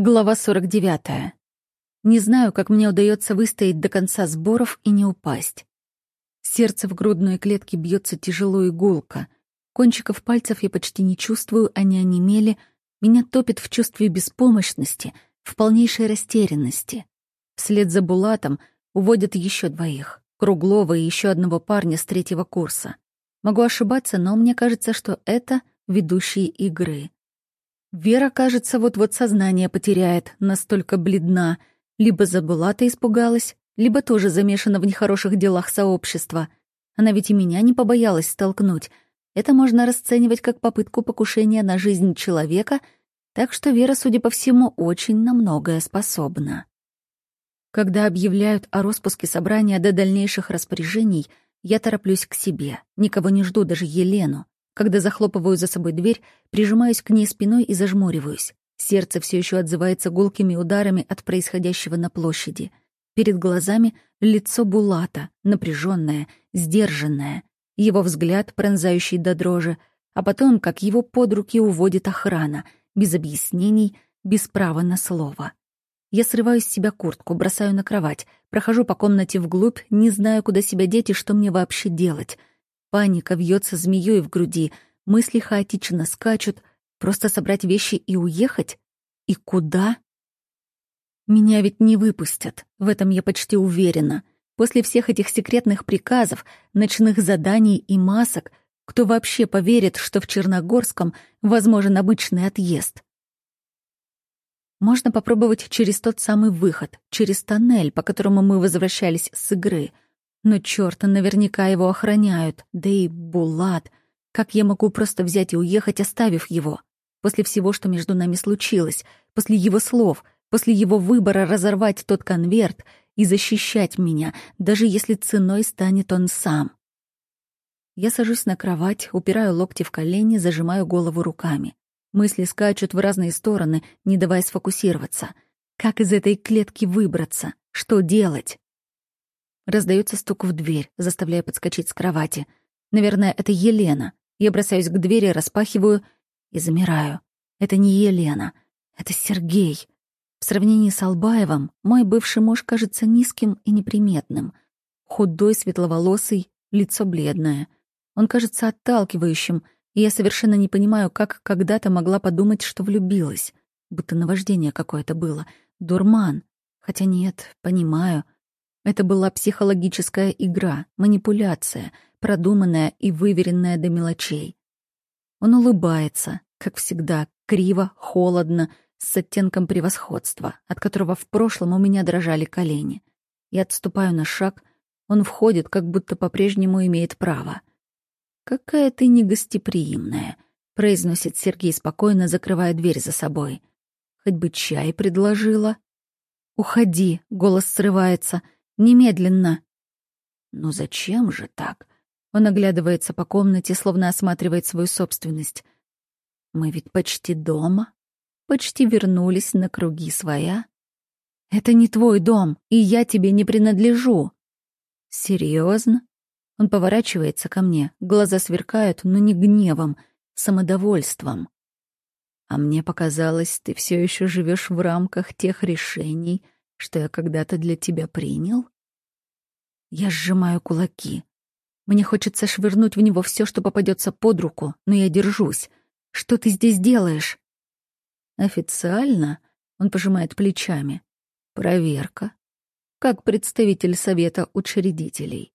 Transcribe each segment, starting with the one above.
Глава 49. Не знаю, как мне удается выстоять до конца сборов и не упасть. Сердце в грудной клетке бьется тяжело и гулко. Кончиков пальцев я почти не чувствую, они онемели. Меня топит в чувстве беспомощности, в полнейшей растерянности. Вслед за Булатом уводят еще двоих. Круглова и еще одного парня с третьего курса. Могу ошибаться, но мне кажется, что это ведущие игры. Вера, кажется, вот-вот сознание потеряет, настолько бледна. Либо забыла-то испугалась, либо тоже замешана в нехороших делах сообщества. Она ведь и меня не побоялась столкнуть. Это можно расценивать как попытку покушения на жизнь человека, так что Вера, судя по всему, очень на многое способна. Когда объявляют о распуске собрания до дальнейших распоряжений, я тороплюсь к себе, никого не жду, даже Елену. Когда захлопываю за собой дверь, прижимаюсь к ней спиной и зажмуриваюсь. Сердце все еще отзывается гулкими ударами от происходящего на площади. Перед глазами лицо Булата, напряженное, сдержанное. Его взгляд, пронзающий до дрожи, а потом, как его под руки уводит охрана, без объяснений, без права на слово. Я срываю с себя куртку, бросаю на кровать, прохожу по комнате вглубь, не знаю, куда себя деть и что мне вообще делать. Паника вьется змеей в груди, мысли хаотично скачут. Просто собрать вещи и уехать? И куда? Меня ведь не выпустят, в этом я почти уверена. После всех этих секретных приказов, ночных заданий и масок, кто вообще поверит, что в Черногорском возможен обычный отъезд? Можно попробовать через тот самый выход, через тоннель, по которому мы возвращались с игры — но чёрта, наверняка его охраняют. Да и Булат. Как я могу просто взять и уехать, оставив его? После всего, что между нами случилось, после его слов, после его выбора разорвать тот конверт и защищать меня, даже если ценой станет он сам. Я сажусь на кровать, упираю локти в колени, зажимаю голову руками. Мысли скачут в разные стороны, не давая сфокусироваться. Как из этой клетки выбраться? Что делать? Раздается стук в дверь, заставляя подскочить с кровати. Наверное, это Елена. Я бросаюсь к двери, распахиваю и замираю. Это не Елена, это Сергей. В сравнении с Албаевым мой бывший муж кажется низким и неприметным. Худой, светловолосый, лицо бледное. Он кажется отталкивающим, и я совершенно не понимаю, как когда-то могла подумать, что влюбилась. Будто наваждение какое-то было. Дурман. Хотя нет, понимаю — это была психологическая игра, манипуляция, продуманная и выверенная до мелочей. Он улыбается, как всегда, криво, холодно, с оттенком превосходства, от которого в прошлом у меня дрожали колени. Я отступаю на шаг, он входит, как будто по-прежнему имеет право. «Какая ты негостеприимная», — произносит Сергей спокойно, закрывая дверь за собой. «Хоть бы чай предложила». «Уходи», — голос срывается, — Немедленно. Ну зачем же так? Он оглядывается по комнате, словно осматривает свою собственность. Мы ведь почти дома, почти вернулись на круги своя. Это не твой дом, и я тебе не принадлежу. Серьезно? Он поворачивается ко мне, глаза сверкают, но не гневом, самодовольством. А мне показалось, ты все еще живешь в рамках тех решений, что я когда-то для тебя принял? Я сжимаю кулаки. Мне хочется швырнуть в него все, что попадется под руку, но я держусь. Что ты здесь делаешь? Официально, он пожимает плечами. Проверка. Как представитель совета учредителей.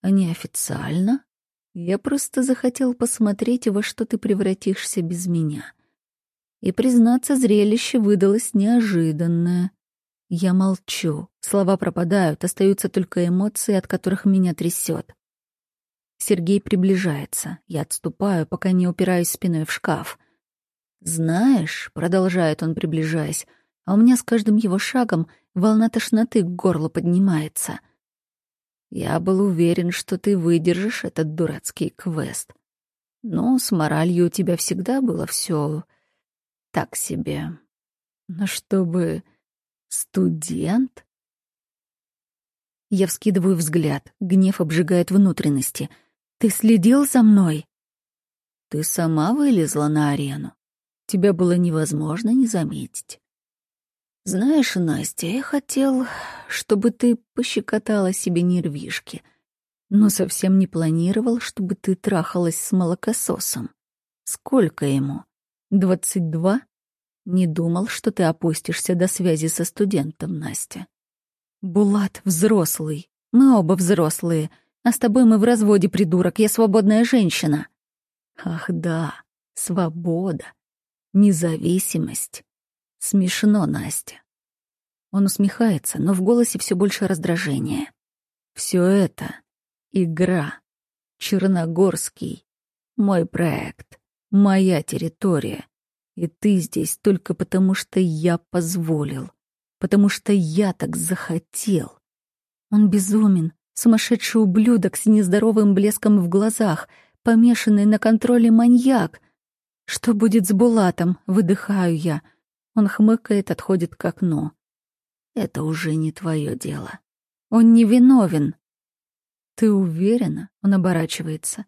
А неофициально? Я просто захотел посмотреть, во что ты превратишься без меня. И, признаться, зрелище выдалось неожиданное. Я молчу. Слова пропадают, остаются только эмоции, от которых меня трясет. Сергей приближается. Я отступаю, пока не упираюсь спиной в шкаф. «Знаешь», — продолжает он, приближаясь, а у меня с каждым его шагом волна тошноты к горлу поднимается. «Я был уверен, что ты выдержишь этот дурацкий квест. Но с моралью у тебя всегда было все так себе. Но чтобы...» Студент? Я вскидываю взгляд. Гнев обжигает внутренности. Ты следил за мной? Ты сама вылезла на арену. Тебя было невозможно не заметить. Знаешь, Настя, я хотел, чтобы ты пощекотала себе нервишки, но совсем не планировал, чтобы ты трахалась с молокососом. Сколько ему? Двадцать два? Не думал, что ты опустишься до связи со студентом, Настя. Булат взрослый. Мы оба взрослые. А с тобой мы в разводе, придурок. Я свободная женщина. Ах да, свобода, независимость. Смешно, Настя. Он усмехается, но в голосе все больше раздражения. Все это — игра. Черногорский. Мой проект. Моя территория. И ты здесь только потому, что я позволил. Потому что я так захотел. Он безумен, сумасшедший ублюдок с нездоровым блеском в глазах, помешанный на контроле маньяк. Что будет с Булатом? Выдыхаю я — он хмыкает, отходит к окну. Это уже не твое дело. Он не виновен. Ты уверена? Он оборачивается.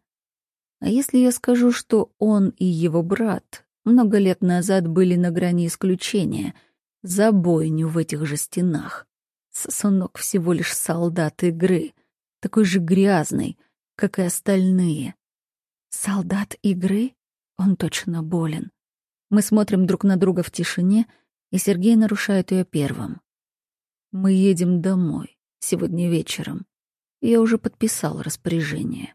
А если я скажу, что он и его брат много лет назад были на грани исключения за бойню в этих же стенах? Сосунок всего лишь солдат игры, такой же грязный, как и остальные. Солдат игры? Он точно болен. Мы смотрим друг на друга в тишине, и Сергей нарушает ее первым. Мы едем домой сегодня вечером. Я уже подписал распоряжение.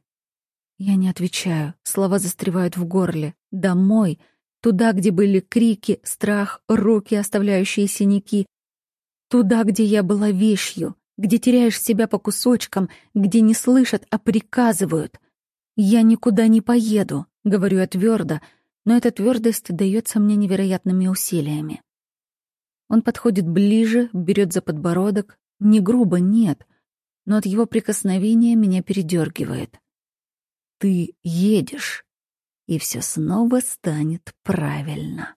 Я не отвечаю, слова застревают в горле. Домой, туда, где были крики, страх, руки, оставляющие синяки. Туда, где я была вещью, где теряешь себя по кусочкам, где не слышат, а приказывают. Я никуда не поеду, говорю я твердо, но эта твердость дается мне невероятными усилиями. Он подходит ближе, берет за подбородок, не грубо, нет, но от его прикосновения меня передергивает. Ты едешь, и все снова станет правильно.